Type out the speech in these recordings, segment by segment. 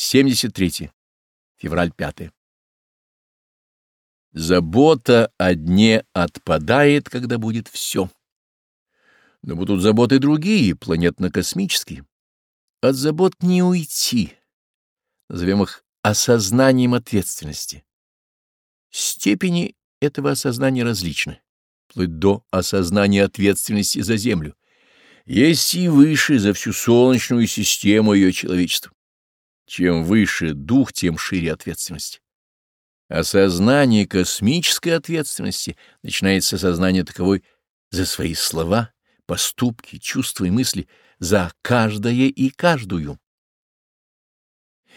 73. Февраль 5. Забота о дне отпадает, когда будет все. Но будут заботы другие, планетно-космические. От забот не уйти. Назовем их осознанием ответственности. Степени этого осознания различны. Плыть до осознания ответственности за Землю. Есть и выше за всю Солнечную систему ее человечества. Чем выше дух, тем шире ответственность. А Осознание космической ответственности начинается сознание таковой за свои слова, поступки, чувства и мысли, за каждое и каждую.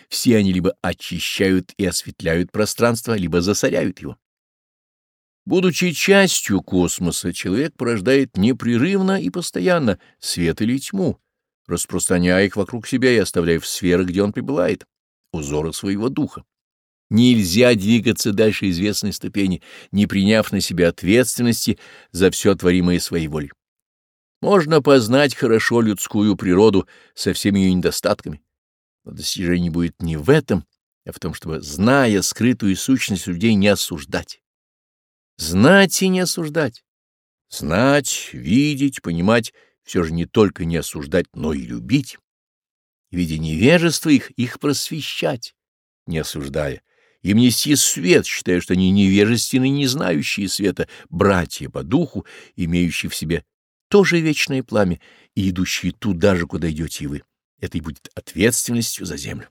Все они либо очищают и осветляют пространство, либо засоряют его. Будучи частью космоса, человек порождает непрерывно и постоянно свет или тьму, распространяя их вокруг себя и оставляя в сферы, где он пребывает, узоры своего духа. Нельзя двигаться дальше известной ступени, не приняв на себя ответственности за все творимое своей волей. Можно познать хорошо людскую природу со всеми ее недостатками, но достижение будет не в этом, а в том, чтобы, зная скрытую сущность людей, не осуждать. Знать и не осуждать. Знать, видеть, понимать — все же не только не осуждать, но и любить, видя виде невежества их, их просвещать, не осуждая, им нести свет, считая, что они невежественны, не знающие света, братья по духу, имеющие в себе тоже вечное пламя и идущие туда же, куда идете и вы. Это и будет ответственностью за землю.